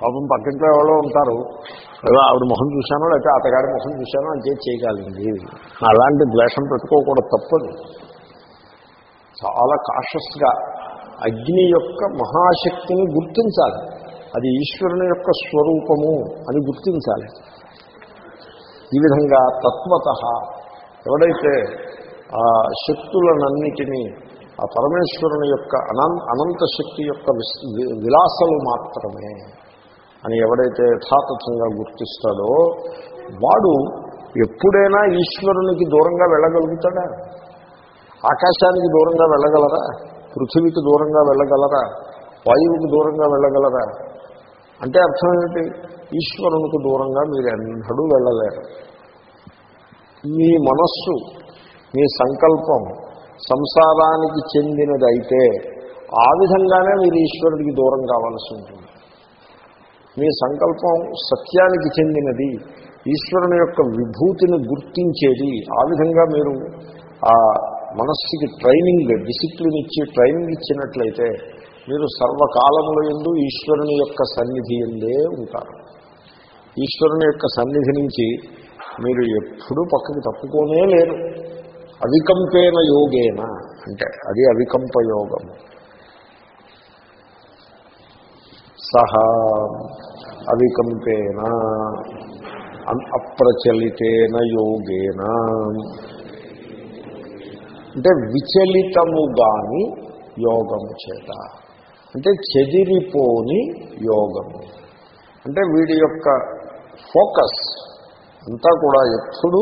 పాపం పక్కింట్లో ఎవరో ఉంటారు. ఏదో ఆవిడ మొహం చూశానో లేకపోతే అతగాడి మొహం చూశానో అని చేసి చేయగలిగింది. అలాంటి ద్వేషం పెట్టుకోకూడదు తప్పదు. చాలా కాషస్గా అగ్ని యొక్క మహాశక్తిని గుర్తించాలి. అది ఈశ్వరుని యొక్క స్వరూపము అని గుర్తించాలి. ఈ విధంగా తత్వత ఎవడైతే ఆ శక్తులనన్నిటినీ ఆ పరమేశ్వరుని యొక్క అనం అనంత శక్తి యొక్క విలాసలు మాత్రమే అని ఎవడైతే యథాతథంగా గుర్తిస్తాడో వాడు ఎప్పుడైనా ఈశ్వరునికి దూరంగా వెళ్ళగలుగుతాడా? ఆకాశానికి దూరంగా వెళ్ళగలరా? పృథివీకి దూరంగా వెళ్ళగలరా? వాయువుకి దూరంగా వెళ్ళగలరా? అంటే అర్థం ఏమిటి? ఈశ్వరునికి దూరంగా మీరు ఎన్నడూ వెళ్ళలేరు. మీ మనస్సు మీ సంకల్పం సంసారానికి చెందినదైతే ఆ విధంగానే మీరు ఈశ్వరుడికి దూరం కావాల్సి ఉంటుంది. మీ సంకల్పం సత్యానికి చెందినది ఈశ్వరుని యొక్క విభూతిని గుర్తించేది. ఆ విధంగా మీరు ఆ మనస్సుకి ట్రైనింగ్ డిసిప్లిన్ ఇచ్చి ట్రైనింగ్ ఇచ్చినట్లయితే మీరు సర్వకాలముల ఎందు ఈశ్వరుని యొక్క సన్నిధి ఎందే ఉంటారు. ఈశ్వరుని యొక్క సన్నిధి నుంచి మీరు ఎప్పుడూ పక్కకి తప్పుకోనే లేరు. అవికంపేన యోగేన అంటే అది అవికంప యోగము సహా అవికంపేన అప్రచలితేన యోగేన. అంటే విచలితము గాని యోగము చేత. అంటే చెదిరిపోని యోగము. అంటే వీడి యొక్క ఫోకస్ అంతా కూడా ఎప్పుడు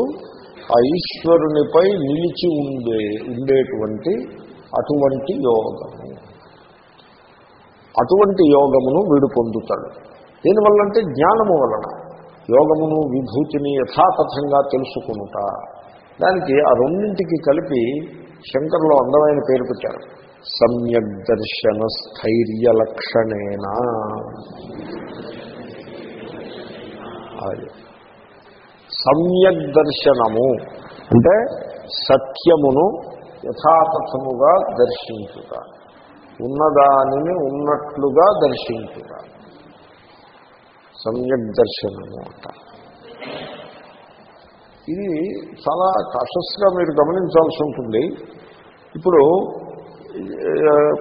ఆ ఈశ్వరునిపై నిలిచి ఉండే ఉండేటువంటి అటువంటి యోగము. అటువంటి యోగమును వీడు పొందుతాడు. దీనివల్లంటే జ్ఞానము వలన. యోగమును విభూతిని యథాతథంగా తెలుసుకునుట. దానికి ఆ రెండింటికి కలిపి శంకర్లో అందమైన పేరు పెట్టారు. సమ్యక్ దర్శన స్థైర్య లక్షణేనా. సమ్యక్ దర్శనము అంటే సత్యమును యథాతథముగా దర్శించుట. ఉన్నదానిని ఉన్నట్లుగా దర్శించుట. సమ్యక్ దర్శనము అంట. ఇది చాలా కాషస్గా మీరు గమనించాల్సి ఉంటుంది. ఇప్పుడు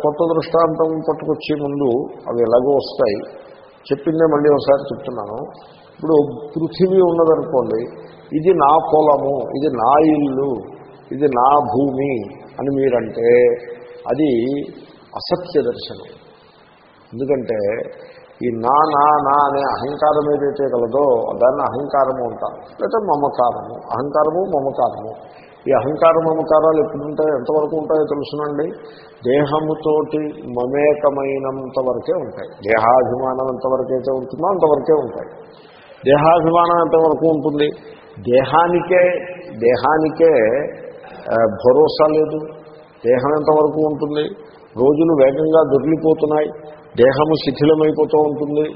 కొత్త దృష్టాంతం పట్టుకొచ్చే ముందు అవి ఎలాగో వస్తాయి. చెప్పిందే మళ్ళీ ఒకసారి చెప్తున్నాను. ఇప్పుడు పృథివీ ఉన్నదనుకోండి ఇది నా పొలము ఇది నా ఇల్లు ఇది నా భూమి అని మీరంటే అది అసత్య దర్శనం. ఎందుకంటే ఈ నా నా నా అనే అహంకారం ఏదైతే కలదో దాన్ని అహంకారము అంటారు. లేదా మమకారము. అహంకారము మమకారము. ఈ అహంకార మమకారాలు ఎప్పుడు ఉంటాయో ఎంతవరకు ఉంటాయో తెలుసునండి? దేహముతోటి మమేకమైనంత వరకే ఉంటాయి. దేహాభిమానం ఎంతవరకైతే ఉంటుందో అంతవరకే ఉంటాయి. దేహాభిమానం ఎంతవరకు ఉంటుంది? దేహానికే దేహానికే భరోసా లేదు. దేహం ఎంతవరకు ఉంటుంది? రోజులు వేగంగా దొరికిపోతున్నాయి. దేహము శిథిలమైపోతూ ఉంటుంది.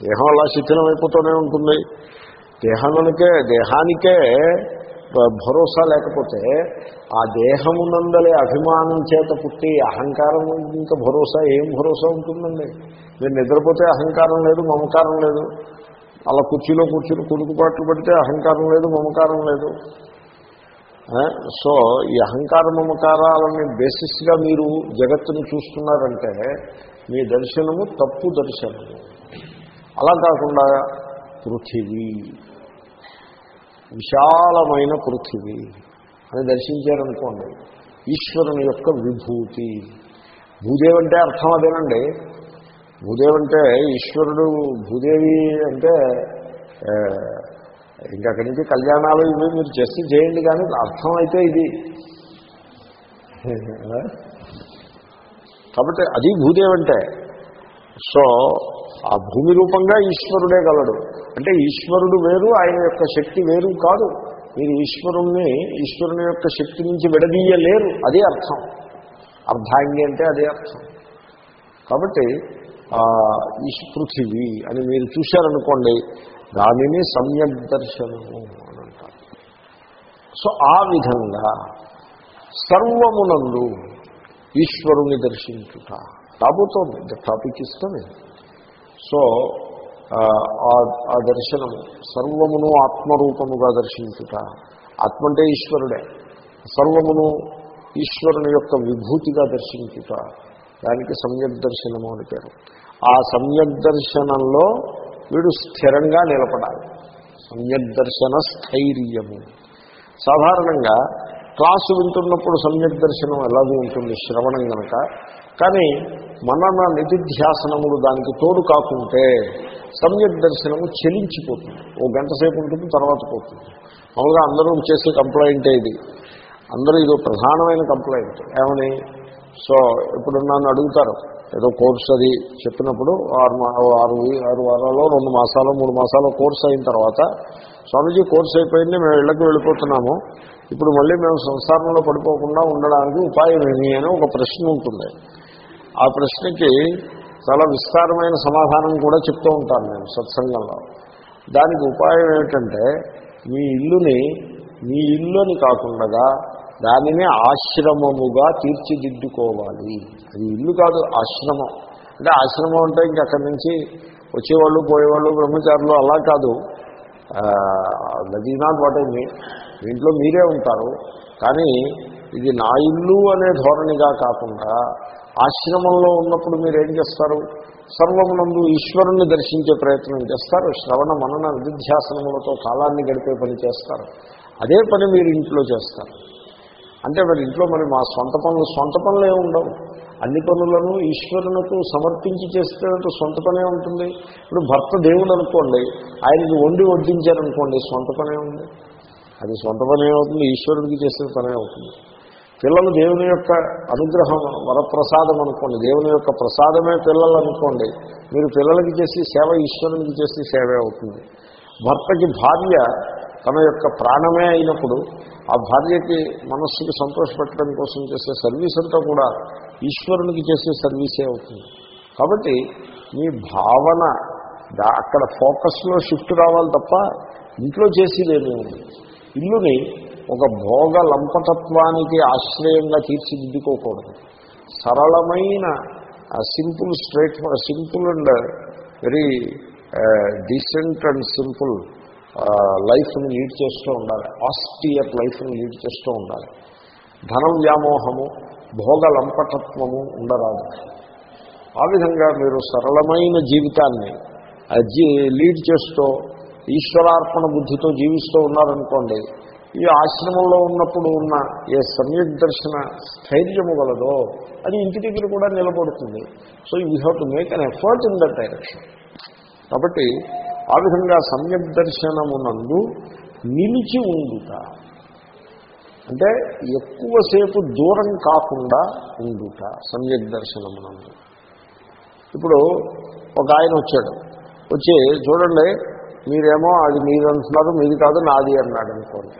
దేహం అలా శిథిలమైపోతూనే ఉంటుంది. దేహానికే దేహానికే భరోసా లేకపోతే ఆ దేహమునందలే అభిమానం చేత పుట్టి అహంకారం ఇంకా భరోసా ఏం భరోసా ఉంటుందండి? మీరు నిద్రపోతే అహంకారం లేదు మమకారం లేదు. అలా కుర్చీలో కూర్చుని కుడుకుపాట్లు పడితే అహంకారం లేదు మమకారం లేదు. సో ఈ అహంకార మమకారాలని బేసిస్గా మీరు జగత్తును చూస్తున్నారంటే మీ దర్శనము తప్పు దర్శనము. అలా కాకుండా పృథివీ. విశాలమైన పృథివీ అని దర్శించారనుకోండి ఈశ్వరుని యొక్క విభూతి. భూదేవి అంటే అర్థం అదేనండి. భూదేవంటే ఈశ్వరుడు భూదేవి అంటే ఇంకా అక్కడి నుంచి కళ్యాణాలు ఇవి మీరు చేసి చేయండి కానీ అర్థం అయితే ఇది. కాబట్టి అది భూదేవంటే సో ఆ భూమి రూపంగా ఈశ్వరుడే గలడు. అంటే ఈశ్వరుడు వేరు ఆయన యొక్క శక్తి వేరు కాదు. మీరు ఈశ్వరుణ్ణి ఈశ్వరుని యొక్క శక్తి నుంచి విడదీయలేరు. అదే అర్థం. అర్ధాంగి అంటే అదే అర్థం. కాబట్టి ఈ పృథివీ అని మీరు చూశారనుకోండి దానిని సమ్యక్ దర్శనము అని అంటారు. సో ఆ విధంగా సర్వమునందు ఈశ్వరుని దర్శించుట రాబోతోంది ద టాపిక్ ఇస్తుంది సో ఆ, ఆ- దర్శనము సర్వమును ఆత్మరూపముగా దర్శించుట ఆత్మ అంటే ఈశ్వరుడే. సర్వమును ఈశ్వరుని యొక్క విభూతిగా దర్శించుట దానికి సమ్యక్ దర్శనము అని పేరు. ఆ సమ్యక్ దర్శనంలో వీడు స్థిరంగా నిలబడాలి. సమ్యక్ దర్శన స్థైర్యము. సాధారణంగా క్లాసు వింటున్నప్పుడు సమ్యక్ దర్శనం ఎలాగూ ఉంటుంది? శ్రవణం కనుక కానీ మనన నిధిధ్యాసనములు దానికి తోడు కాకుంటే సమ్యక్ దర్శనము చెలించిపోతుంది. ఓ గంట సేపు ఉంటుంది తర్వాత పోతుంది. మామూలుగా అందరూ చేసే కంప్లైంటే ఇది. అందరూ ఇది ప్రధానమైన కంప్లైంట్. ఏమని? సో ఇప్పుడు నన్ను అడుగుతారు. ఏదో కోర్స్ అది చెప్పినప్పుడు ఆరు మా- ఆరు ఆరు వారాలు రెండు మాసాలు మూడు మాసాలు కోర్స్ అయిన తర్వాత స్వామీజీ కోర్స్ అయిపోయింది మేము ఇళ్ళకి వెళ్ళిపోతున్నాము. ఇప్పుడు మళ్ళీ మేము సంసారంలో పడిపోకుండా ఉండడానికి ఉపాయం ఏమి అని ఒక ప్రశ్న ఉంటుంది. ఆ ప్రశ్నకి చాలా విస్తారమైన సమాధానం కూడా చెప్తూ ఉంటాను నేను సత్సంగంలో. దానికి ఉపాయం ఏమిటంటే మీ ఇల్లుని మీ ఇల్లు అని కాకుండా దానిని ఆశ్రమముగా తీర్చిదిద్దుకోవాలి. అది ఇల్లు కాదు ఆశ్రమం. అంటే ఆశ్రమం అంటే ఇంక అక్కడి నుంచి వచ్చేవాళ్ళు పోయేవాళ్ళు బ్రహ్మచారులు అలా కాదు. That is not what I mean ఇంట్లో మీరే ఉంటారు. కానీ ఇది నా ఇల్లు అనే ధోరణిగా కాకుండా ఆశ్రమంలో ఉన్నప్పుడు మీరేం ఏం చేస్తారు? సర్వమునందు ఈశ్వరుణ్ణి దర్శించే ప్రయత్నం చేస్తారు. శ్రవణ మనన విద్యాసనములతో కాలాన్ని గడిపే పని చేస్తారు. అదే పని మీరు ఇంట్లో చేస్తారు. అంటే మరి ఇంట్లో మరి మా సొంత పనులు సొంత పనులే ఉండవు. అన్ని పనులను ఈశ్వరునకు సమర్పించి చేస్తే సొంత పనే ఉంటుంది. ఇప్పుడు భర్త దేవుడు అనుకోండి ఆయనకి వండి వడ్డించారనుకోండి సొంత పనే ఉంది. అది సొంత పనే అవుతుంది ఈశ్వరుడికి చేసే పనే అవుతుంది. పిల్లలు దేవుని యొక్క అనుగ్రహం వరప్రసాదం అనుకోండి దేవుని యొక్క ప్రసాదమే పిల్లలు అనుకోండి మీరు పిల్లలకి చేసి సేవ ఈశ్వరునికి చేసి సేవే అవుతుంది. భర్తకి భార్య తన యొక్క ప్రాణమే అయినప్పుడు ఆ భార్యకి మనస్సుకి సంతోషపెట్టడం కోసం చేసే సర్వీస్ అంతా కూడా ఈశ్వరునికి చేసే సర్వీసే అవుతుంది. కాబట్టి మీ భావన అక్కడ ఫోకస్లో షిఫ్ట్ రావాలి తప్ప ఇంట్లో చేసేదేమీ ఇల్లుని ఒక భోగ లంపతత్వానికి ఆశ్రయంగా తీర్చిదిద్దుకోకూడదు. సరళమైన simple straight simple and very decent and simple లైఫ్ని లీడ్ చేస్తూ ఉండాలి. ఆస్టియర్ లైఫ్ని లీడ్ చేస్తూ ఉండాలి. ధన వ్యామోహము భోగ లంపటత్వము ఉండరాదు. ఆ విధంగా మీరు సరళమైన జీవితాన్ని లీడ్ చేస్తూ ఈశ్వరార్పణ బుద్ధితో జీవిస్తూ ఉన్నారనుకోండి ఈ ఆశ్రమంలో ఉన్నప్పుడు ఉన్న ఏ సమ్యక్ దర్శన స్థైర్యము గలదో అది ఇంటి దగ్గర కూడా నిలబడుతుంది. So you have to make an effort in that direction. కాబట్టి ఆ విధంగా సమ్యక్ దర్శనమునందు నిలిచి ఉండుట. అంటే ఎక్కువసేపు దూరం కాకుండా ఉండుట సమ్యక్ దర్శనమునందు. ఇప్పుడు ఒక ఆయన వచ్చాడు. వచ్చి చూడండి మీరేమో అది మీరు అంటున్నారు మీది కాదు నాది అన్నాడు అనుకోండి.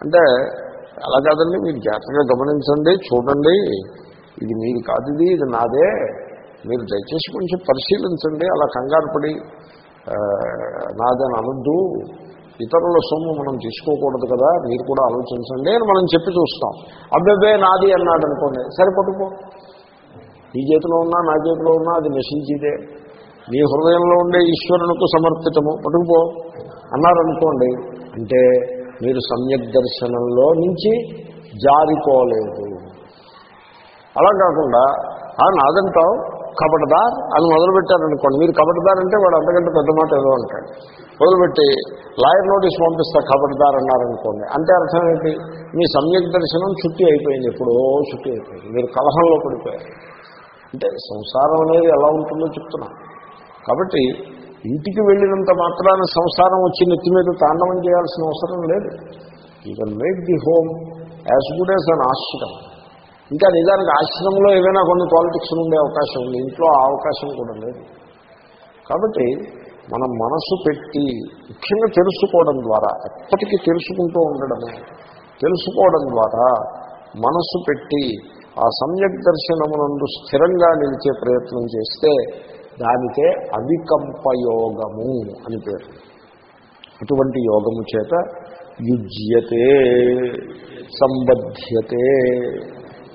అంటే అలా కాదండి మీరు జాగ్రత్తగా గమనించండి చూడండి ఇది మీది కాదు ఇది ఇది నాదే మీరు దయచేసి కొంచెం పరిశీలించండి అలా కంగారు పడి నాదని అనొద్దు. ఇతరుల సొమ్ము మనం తీసుకోకూడదు కదా మీరు కూడా ఆలోచించండి అని మనం చెప్పి చూస్తాం. అబ్బెబ్బే నాది అన్నాడు అనుకోండి సరే నీ చేతిలో ఉన్నా నా చేతిలో ఉన్నా అది నశించిదే నీ హృదయంలో ఉండే ఈశ్వరునికి సమర్పితము పట్టుకుపో. అన్నారనుకోండి అంటే మీరు సమ్యక్ దర్శనంలో నుంచి జారిపోలేదు. అలా కాకుండా "ఆ, నాదంటావు కబడ్దార్ అని మొదలుపెట్టారనుకోండి. మీరు కబడ్దార్ అంటే వాడు అంతకంటే పెద్ద మాట ఏదో అంటాడు. మొదలుపెట్టి లాయర్ నోటీస్ పంపిస్తా కబడ్దార్ అన్నారనుకోండి. అంటే అర్థం ఏంటి? మీ సమ్యక్ దర్శనం చుట్టి అయిపోయింది. ఎప్పుడో చుట్టి అయిపోయింది. మీరు కలహంలో పడిపోయారు. అంటే సంసారం అనేది ఎలా ఉంటుందో చెప్తున్నా. కాబట్టి ఇంటికి వెళ్ళినంత మాత్రాన సంసారం వచ్చి నెత్తి మీద తాండవం చేయాల్సిన అవసరం లేదు. You can make the home as good as an ashram ఇంకా నిజానికి ఆశ్రమంలో ఏదైనా కొన్ని పాలిటిక్స్ ఉండే అవకాశం ఉంది. ఇంట్లో ఆ అవకాశం కూడా లేదు. కాబట్టి మనం మనసు పెట్టి ముఖ్యంగా తెలుసుకోవడం ద్వారా ఎప్పటికీ తెలుసుకుంటూ ఉండడమే. తెలుసుకోవడం ద్వారా మనసు పెట్టి ఆ సమ్యక్ దర్శనమునందు స్థిరంగా నిలిచే ప్రయత్నం చేస్తే దానికే అవికంపయోగము అని పేరు. అటువంటి యోగము చేత యుజ్యతే సంబధ్యతే.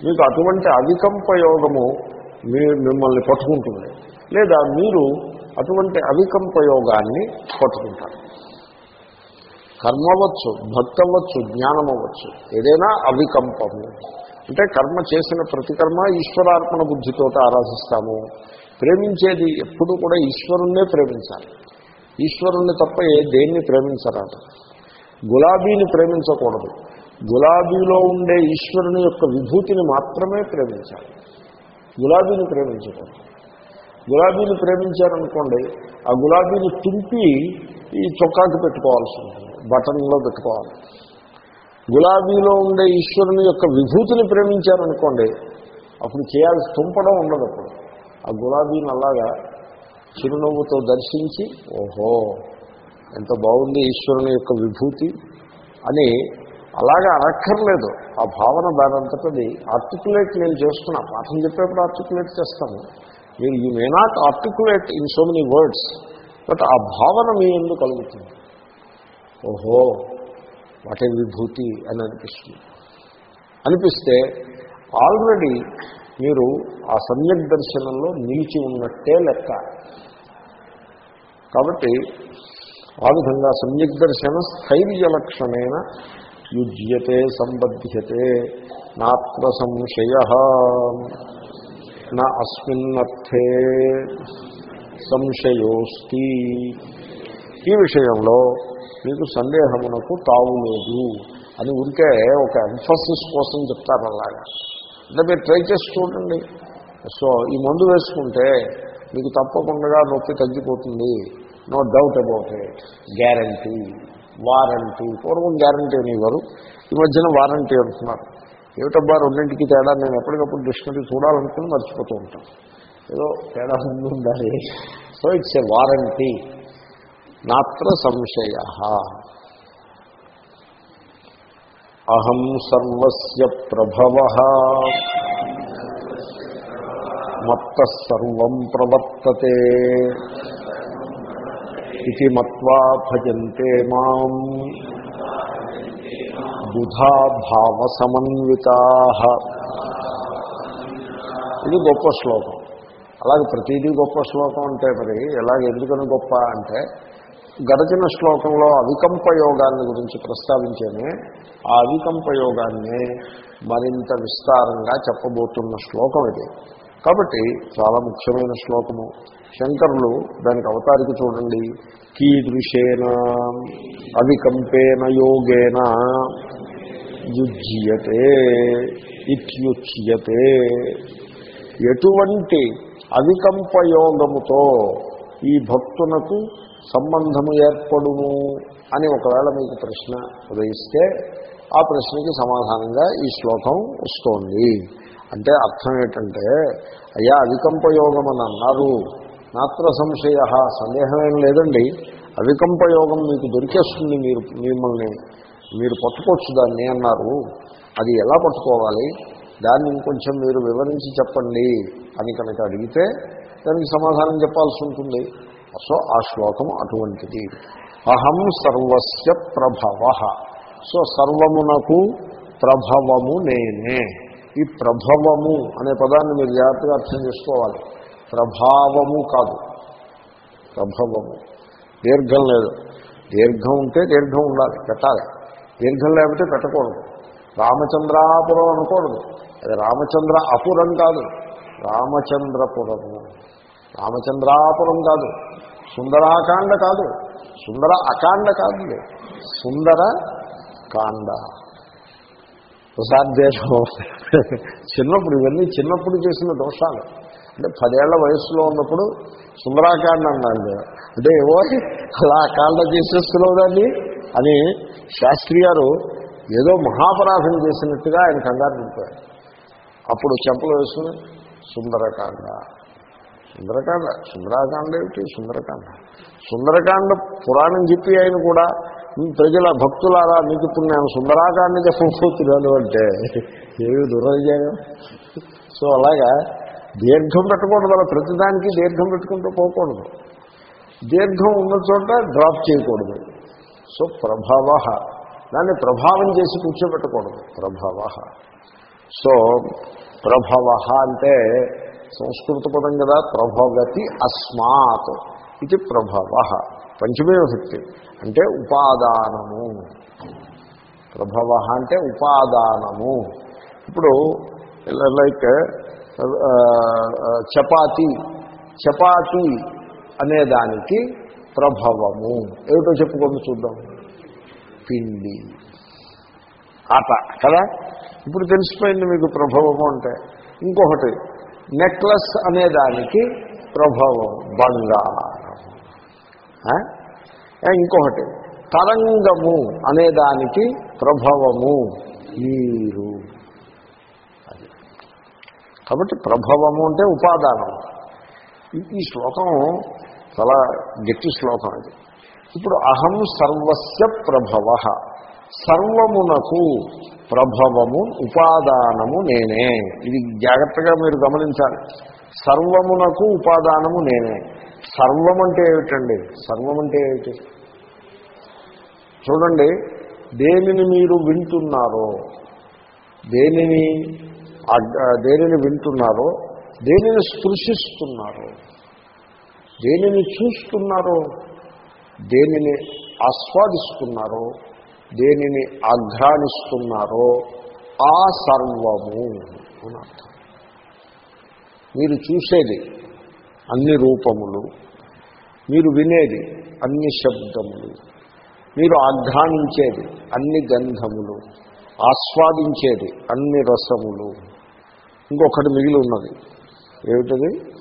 మీకు అటువంటి అవికంప యోగము మీ మిమ్మల్ని పట్టుకుంటుంది. లేదా మీరు అటువంటి అవికంపయోగాన్ని పట్టుకుంటారు. కర్మ అవ్వచ్చు భక్తి అవ్వచ్చు జ్ఞానం అవ్వచ్చు ఏదైనా అవికంపము. అంటే కర్మ చేసిన ప్రతి కర్మ ఈశ్వరార్పణ బుద్ధితో ఆరాధిస్తాము. ప్రేమించేది ఎప్పుడు కూడా ఈశ్వరుణ్ణే ప్రేమించాలి. ఈశ్వరుణ్ణి తప్ప ఏ దేన్ని ప్రేమించరాదు. గులాబీని ప్రేమించకూడదు. గులాబీలో ఉండే ఈశ్వరుని యొక్క విభూతిని మాత్రమే ప్రేమించాలి. గులాబీని ప్రేమించకూడదు. గులాబీని ప్రేమించారనుకోండి ఆ గులాబీని తుంపి ఈ చొక్కాకి పెట్టుకోవాల్సి ఉంటుంది బటన్లో పెట్టుకోవాలి. గులాబీలో ఉండే ఈశ్వరుని యొక్క విభూతిని ప్రేమించారనుకోండి అప్పుడు చేయాల్సి తుంపడం ఉండదు అప్పుడు. ఆ గులాబీని అలాగా చిరునవ్వుతో దర్శించి ఓహో ఎంత బాగుంది ఈశ్వరుని యొక్క విభూతి అని అలాగా అనక్కర్లేదు. ఆ భావన దానంతటది. ఆర్టికులేట్ నేను చేస్తున్నా. పాఠం చెప్పేప్పుడు ఆర్టికులేట్ చేస్తాను. మీరు you may not articulate in so many words but ఆ భావన మీ ఎందుకు కలుగుతుంది. ఓహో వాటే విభూతి అని అనిపిస్తుంది. అనిపిస్తే ఆల్రెడీ మీరు ఆ సమ్యక్ దర్శనంలో నిలిచి ఉన్నట్టే లెక్క. కాబట్టి ఆ విధంగా సమ్యక్ దర్శన స్థైర్య లక్షణేన యుజ్యతే సంబధ్యతే నాత్ర సంశయ నా అస్మిన్నర్థే సంశయోస్తి ఈ విషయంలో మీకు సందేహమునకు తావు లేదు అని ఉంటే ఒక ఎంఫసిస్ కోసం చెప్తారు అలాగా. అంటే మీరు ట్రై చేసి చూడండి. సో ఈ మందు వేసుకుంటే మీకు తప్పకుండా నొప్పి తగ్గిపోతుంది. No doubt about it guarantee warranty పూర్వం గ్యారంటీ అనేవారు. ఈ మధ్యన వారంటీ అంటున్నారు. ఏమిటబ్బా రెండింటికి తేడా? నేను ఎప్పటికప్పుడు డిక్షనరీ చూడాలనుకుని మర్చిపోతూ ఉంటాను. ఏదో తేడా ముందు ఉండాలి. So it's a warranty. నాత్ర సంశయ. అహం సర్వస్య ప్రభవ. మత్త సర్వం ప్రవర్తతే. ఇది మత్వా భజంతే మాం బుధా భావ సమన్వితా ఇది గొప్ప శ్లోకం. అలాగే ప్రతిదీ గొప్ప శ్లోకం అంటే మరి ఎలాగ ఎందుకని గొప్ప అంటే గడచిన శ్లోకంలో అవికంప యోగాన్ని గురించి ప్రస్తావించేనే ఆ అవికంప యోగాన్ని మరింత విస్తారంగా చెప్పబోతున్న శ్లోకం ఇది. కాబట్టి చాలా ముఖ్యమైన శ్లోకము. శంకరులు దానికి అవతారికి చూడండి. కీదృశేన అవికంపేన యోగేన యుజ్యతే ఇత్యుచ్యతే. ఎటువంటి అవికంపయోగముతో ఈ భక్తునకు సంబంధము ఏర్పడును అని ఒకవేళ మీకు ప్రశ్న ఉదయిస్తే ఆ ప్రశ్నకి సమాధానంగా ఈ శ్లోకం వస్తోంది. అంటే అర్థం ఏంటంటే అయ్యా అవికంపయోగం అని అన్నారు నాత్ర సంశయ సందేహం ఏం లేదండి. అవికంపయోగం మీకు దొరికేస్తుంది మీరు మిమ్మల్ని మీరు పట్టుకోవచ్చు దాన్ని అన్నారు. అది ఎలా పట్టుకోవాలి? దాన్ని ఇంకొంచెం మీరు వివరించి చెప్పండి అని కనుక అడిగితే దానికి సమాధానం చెప్పాల్సి ఉంటుంది. సో ఆ శ్లోకం అటువంటిది. అహం సర్వస్య ప్రభవ. సో సర్వమునకు ప్రభవము నేనే. ఈ ప్రభవము అనే పదాన్ని మీరు జాగ్రత్తగా అర్థం చేసుకోవాలి. ప్రభావము కాదు. ప్రభవము. దీర్ఘం లేదు. దీర్ఘం ఉంటే దీర్ఘం ఉండాలి పెట్టాలి. దీర్ఘం లేకపోతే పెట్టకూడదు. రామచంద్రాపురం అనకూడదు అది రామచంద్ర అపురం కాదు. రామచంద్రపురము. రామచంద్రాపురం కాదు. సుందరాకాండ కాదు. సుందర అకాండ కాదు సుందర కాండ. ప్రసాద్దేశం చిన్నప్పుడు ఇవన్నీ చిన్నప్పుడు చేసిన దోషాలు. అంటే పదేళ్ళ వయసులో ఉన్నప్పుడు సుందరాకాండ అన్నాడు అంటే ఏవో అలా కాండ చేసేస్తున్నావు దాన్ని అని శాస్త్రి గారు ఏదో మహాపరాధం చేసినట్టుగా ఆయన కంగారు నింపారు అప్పుడు చెంపలు వేసుకుని సుందరకాండ. సుందరకాండ సుందరాకాండ ఏమిటి? సుందరకాండ. సుందరకాండ పురాణం చెప్పి ఆయన కూడా ప్రజల భక్తులారా మీకు ఇప్పుడు నేను సుందరాకాండ చెప్పబోతున్నాను అంటే ఏమి దురదయం సో అలాగా దీర్ఘం పెట్టకూడదు అలా ప్రతిదానికి దీర్ఘం పెట్టుకుంటూ పోకూడదు. దీర్ఘం ఉన్న చోట డ్రాప్ చేయకూడదు. సో ప్రభావ దాన్ని ప్రభావం చేసి కూర్చోబెట్టకూడదు. ప్రభావ సో ప్రభవ అంటే సంస్కృత పదం కదా ప్రభవతి అస్మాత్. ఇది ప్రభవ పంచమే విభక్తి అంటే ఉపాదానము. ప్రభవ అంటే ఉపాదానము. ఇప్పుడు లైక్ చపాతి. చపాతి అనేదానికి ప్రభవము. ఏమిటో చెప్పుకొని చూద్దాం. పిండి. ఆట కదా? ఇప్పుడు తెలిసిపోయింది మీకు ప్రభవము అంటే. ఇంకొకటి నెక్లెస్ అనేదానికి ప్రభవం. బంగారం. ఇంకొకటి. తరంగము అనేదానికి ప్రభవము. నీరు అది. కాబట్టి ప్రభవము అంటే ఉపాదానం. ఈ- శ్లోకం చాలా గట్టి శ్లోకం అది. ఇప్పుడు అహం సర్వస్య ప్రభవ. సర్వమునకు ప్రభవము ఉపాదానము నేనే. ఇది జాగ్రత్తగా మీరు గమనించాలి. సర్వమునకు ఉపాదానము నేనే. సర్వం అంటే ఏమిటండి? సర్వం అంటే ఏమిటి? చూడండి దేనిని మీరు వింటున్నారో దేనిని అగ్- దేనిని వింటున్నారో దేనిని స్పృశిస్తున్నారో దేనిని చూస్తున్నారో దేనిని ఆస్వాదిస్తున్నారో దేనిని ఆఘ్రానిస్తున్నారో ఆ సర్వము అని అర్థం. మీరు చూసేది అన్ని రూపములు మీరు వినేది అన్ని శబ్దములు. మీరు ఆఘ్రానించేది అన్ని గంధములు. ఆస్వాదించేది అన్ని రసములు. ఇంకొకటి మిగిలి ఉన్నది. ఏమిటది?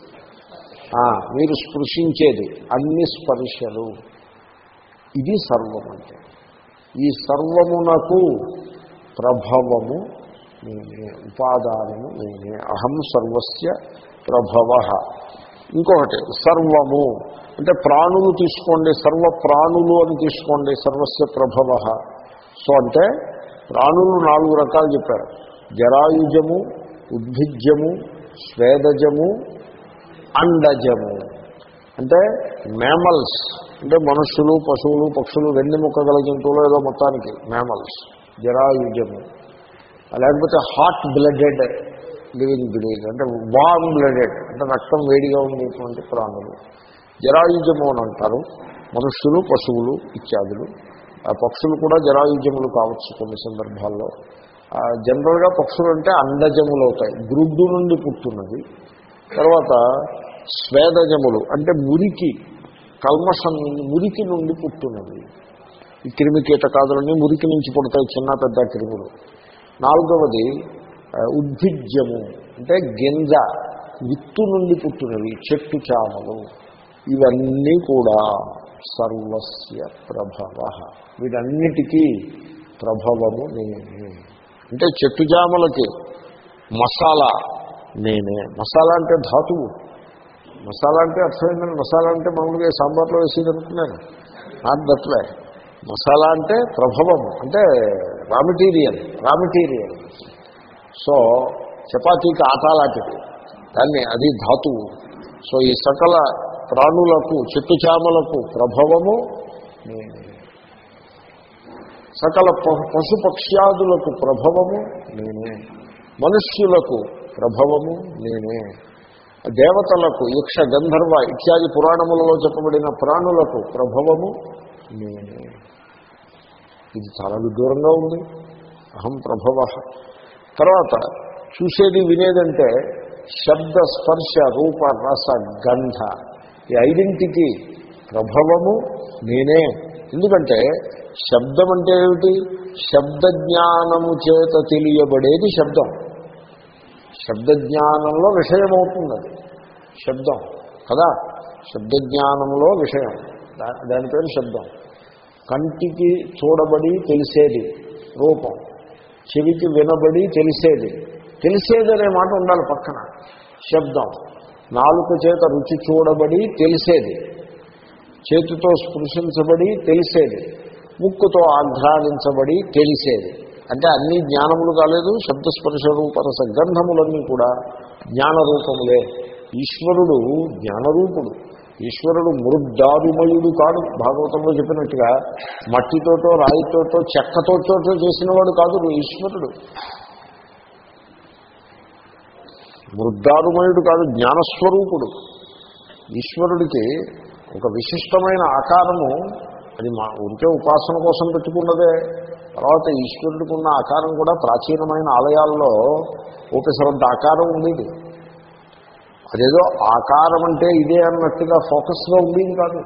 మీరు స్పృశించేది అన్ని స్పర్శలు. ఇది సర్వం అంటే. ఈ సర్వమునకు ప్రభవము నేనే ఉపాదానము నేనే. అహం సర్వస్య ప్రభవ. ఇంకొకటి సర్వము. అంటే ప్రాణులు తీసుకోండి సర్వ ప్రాణులు అని తీసుకోండి సర్వస్య ప్రభవ. సో అంటే ప్రాణులు నాలుగు రకాలు చెప్పారు. జరాయుజము ఉద్భిజ్యము స్వేదజము అండజము. అంటే మేమల్స్ అంటే మనుషులు పశువులు పక్షులు వెన్నెముక్క గల జంతువులు ఏదో మొత్తానికి మేమల్స్ జరాయుజము. లేకపోతే హాట్ బ్లడెడ్ లివింగ్ బ్రీడ్ అంటే వామ్ బ్లడెడ్ అంటే రక్తం వేడిగా ఉండేటువంటి ప్రాణులు. జరాయుజము అని అంటారు. మనుష్యులు పశువులు ఇత్యాదులు. ఆ పక్షులు కూడా జరాయుజములు కావచ్చు కొన్ని సందర్భాల్లో. జనరల్గా పక్షులు అంటే అండజములు అవుతాయి. గ్రుడ్డు నుండి పుట్టున్నది తర్వాత స్వేదజములు అంటే మురికి కల్మషం మురికి నుండి పుట్టున్నది ఈ క్రిమి కీటకాదులన్నీ మురికి నుంచి పుడతాయి చిన్న పెద్ద క్రిములు. నాలుగవది ఉద్భిజ్యము అంటే గింజ విత్తు నుండి పుట్టినవి చెట్టు చామలు. ఇవన్నీ కూడా సర్వస్య ప్రభవ. వీటన్నిటికీ ప్రభవము నేనే. అంటే చెట్టు జామలకి మసాలా నేనే. మసాలా అంటే ధాతువు. మసాలా అంటే అర్థమైందని మసాలా అంటే మామూలుగా సాంబార్లో వేసేది అనుకున్నాను నాట్ మసాలా అంటే ప్రభవము. అంటే raw material raw material. So చపాతీకి ఆట లాంటిది. దాన్ని అది ధాతువు. సో ఈ సకల ప్రాణులకు చెట్టు ప్రభవము నేనే. సకల ప- పశుపక్ష్యాదులకు ప్రభవము నేనే. మనుష్యులకు ప్రభవము నేనే. దేవతలకు యక్ష గంధర్వ ఇత్యాది పురాణములలో చెప్పబడిన ప్రాణులకు ప్రభవము నేనే. ఇది చాలా విదూరంగా ఉంది. అహం ప్రభవ. తర్వాత చూసేది వినేదంటే శబ్ద స్పర్శ రూప రస గంధ. ఈ ఐడెంటిటీ ప్రభావము నేనే. ఎందుకంటే శబ్దం అంటే ఏమిటి? శబ్ద జ్ఞానము చేత తెలియబడేది శబ్దం. శబ్దజ్ఞానంలో విషయమవుతుంది అది శబ్దం కదా? శబ్దజ్ఞానంలో విషయం. దా- దాని పేరు శబ్దం. కంటికి చూడబడి తెలిసేది రూపం. చెవికి వినబడి తెలిసేది. తెలిసేది అనే మాట ఉండాలి పక్కన. శబ్దం. నాలుక చేత రుచి చూడబడి తెలిసేది. చేతితో స్పృశించబడి తెలిసేది. ముక్కుతో ఆఘ్రానించబడి తెలిసేది. అంటే అన్ని జ్ఞానములు కాలేదు శబ్దస్పర్శ రూపరస గంధములన్నీ కూడా జ్ఞానరూపములే. ఈశ్వరుడు జ్ఞానరూపుడు. ఈశ్వరుడు మృద్దారుమయుడు కాదు భాగవతంలో చెప్పినట్టుగా మట్టితోటో రాయితోటో చెక్కతోటో చేసినవాడు కాదు ఈశ్వరుడు. వృద్ధారుమయుడు కాదు జ్ఞానస్వరూపుడు. ఈశ్వరుడికి ఒక విశిష్టమైన ఆకారము అది మా ఉంటే ఉపాసన కోసం పెట్టుకున్నదే. తర్వాత ఈశ్వరుడికి ఉన్న ఆకారం కూడా ప్రాచీనమైన ఆలయాల్లో ఓపెసరంత ఆకారం ఉండేది. అదేదో ఆకారం అంటే ఇదే అన్నట్టుగా ఫోకస్గా ఉండేది కాదు.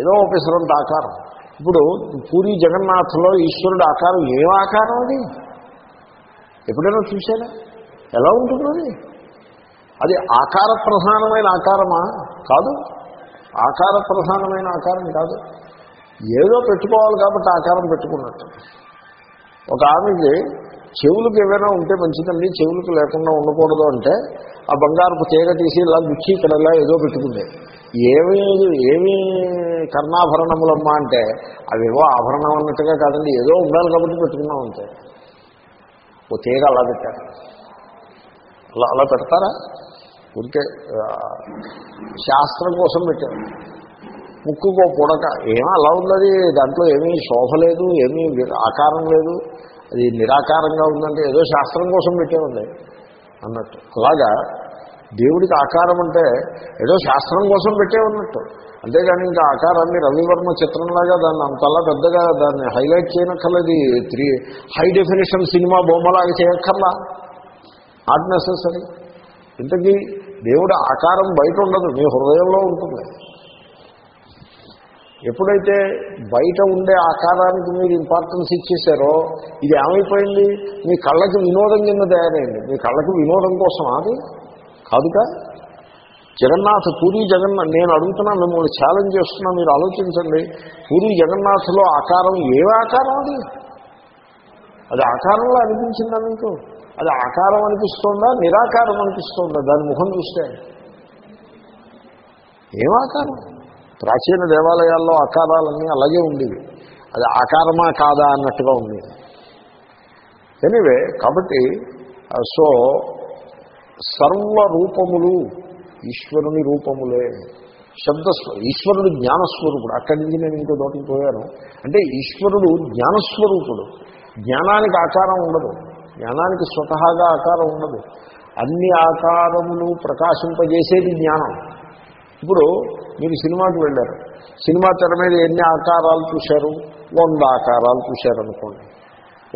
ఏదో ఓపెసరంత ఆకారం. ఇప్పుడు పూరి జగన్నాథ్లో ఈశ్వరుడు ఆకారం ఏం ఆకారం అది? ఎప్పుడైనా చూసారా ఎలా ఉంటుంది అది ఆకార ప్రధానమైన ఆకారమా? కాదు. ఆకార ప్రధానమైన ఆకారం కాదు. ఏదో పెట్టుకోవాలి కాబట్టి ఆకారం పెట్టుకున్నట్టు. ఒక ఆమెకి చెవులకు ఏమైనా ఉంటే మంచిదండి. చెవులకు లేకుండా ఉండకూడదు అంటే ఆ బంగారపు తీగ తీసి ఇలా గుచ్చి ఇక్కడ ఇలా ఏదో పెట్టుకుంది. ఏమీ ఏమి కర్ణాభరణములమ్మా అంటే అవేవో ఆభరణం అన్నట్టుగా కాదండి. ఏదో ఉండాలి కాబట్టి పెట్టుకున్నాం అంతే. ఓ తీగ అలా పెట్టారు. అలా అలా పెడతారా? ఉంటే శాస్త్రం కోసం పెట్టారు ముక్కుకో పుడక. ఏమో అలా ఉన్నది. దాంట్లో ఏమీ శోభ లేదు ఏమీ ఆకారం లేదు. అది నిరాకారంగా ఉందంటే ఏదో శాస్త్రం కోసం పెట్టేమండి. అన్నట్టు. అలాగా దేవుడికి ఆకారం అంటే ఏదో శాస్త్రం కోసం పెట్టే ఉన్నట్టు. అంతేగాని ఇంకా ఆకారాన్ని రవివర్మ చిత్రంలాగా దాన్ని అంతలా పెద్దగా దాన్ని హైలైట్ చేయనక్కర్లేదు. త్రీ హై డెఫినేషన్ సినిమా బొమ్మలాగా చేయక్కర్లా. నాట్ నెసరీ ఇంతకీ దేవుడు ఆకారం బయట ఉండదు మీ హృదయంలో ఉంటుంది. ఎప్పుడైతే బయట ఉండే ఆకారానికి మీరు ఇంపార్టెన్స్ ఇచ్చేసారో ఇది ఏమైపోయింది? మీ కళ్ళకి వినోదం కింద తయారైంది. మీ కళ్ళకి వినోదం కోసం అది కాదుగా? జగన్నాథ్ పూరి జగన్నాథ్ నేను అడుగుతున్నా మిమ్మల్ని ఛాలెంజ్ చేస్తున్నా మీరు ఆలోచించండి. పూరి జగన్నాథ్లో ఆకారం ఏ ఆకారం అది? అది ఆకారంలో అనిపించిందా మీకు? అది ఆకారం అనిపిస్తోందా నిరాకారం అనిపిస్తోందా? దాని ముఖం చూస్తే. ఏమాకారం ప్రాచీన దేవాలయాల్లో ఆకారాలన్నీ అలాగే ఉండేవి. అది ఆకారమా కాదా అన్నట్టుగా ఉంది ఎనివే కాబట్టి సో సర్వ రూపములు ఈశ్వరుని రూపములే. శబ్ద ఈశ్వరుడు జ్ఞానస్వరూపుడు. అక్కడి నుంచి నేను ఇంకో దోటికి పోయాను. అంటే ఈశ్వరుడు జ్ఞానస్వరూపుడు. జ్ఞానానికి ఆకారం ఉండదు. జ్ఞానానికి స్వతహాగా ఆకారం ఉండదు. అన్ని ఆకారములు ప్రకాశింపజేసేది జ్ఞానం. ఇప్పుడు మీరు సినిమాకి వెళ్ళారు. సినిమా తెర మీద ఎన్ని ఆకారాలు చూశారు? వంద ఆకారాలు చూశారనుకోండి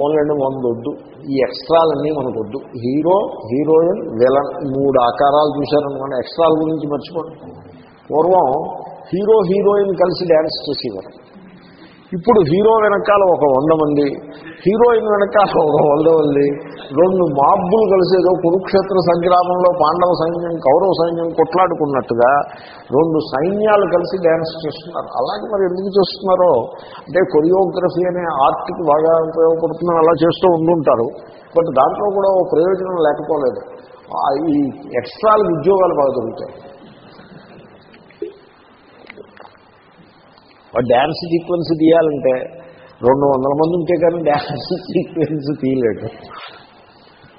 ఓన్లండి వంద వద్దు ఈ ఎక్స్ట్రాలన్నీ మనకు వద్దు హీరో హీరోయిన్ విలన్ మూడు ఆకారాలు చూశారనుకోండి ఎక్స్ట్రాల గురించి మర్చిపోండి. పూర్వం హీరో హీరోయిన్ కలిసి డ్యాన్స్ చేసేవారు. ఇప్పుడు హీరో వెనకాల ఒక వంద మంది హీరోయిన్ వెనకాల ఒక వంద మంది రెండు మాబ్బులు కలిసి ఏదో కురుక్షేత్ర సంగ్రామంలో పాండవ సైన్యం కౌరవ సైన్యం కొట్లాడుకున్నట్టుగా రెండు సైన్యాలు కలిసి డ్యాన్స్ చేస్తున్నారు. అలాగే మరి ఎందుకు చేస్తున్నారో? అంటే కొరియోగ్రఫీ అనే ఆర్ట్కి బాగా ఉపయోగపడుతుందని అలా చేస్తూ ఉండుంటారు. బట్ దాంట్లో కూడా ఓ ప్రయోజనం లేకపోలేదు. ఈ ఎక్స్ట్రాలకు ఉద్యోగాలు బాగా దొరుకుతాయి. డ్యాన్స్ సీక్వెన్స్ తీయాలంటే రెండు వందల మంది ఉంటే కానీ డ్యాన్స్ సీక్వెన్స్ తీయలేడు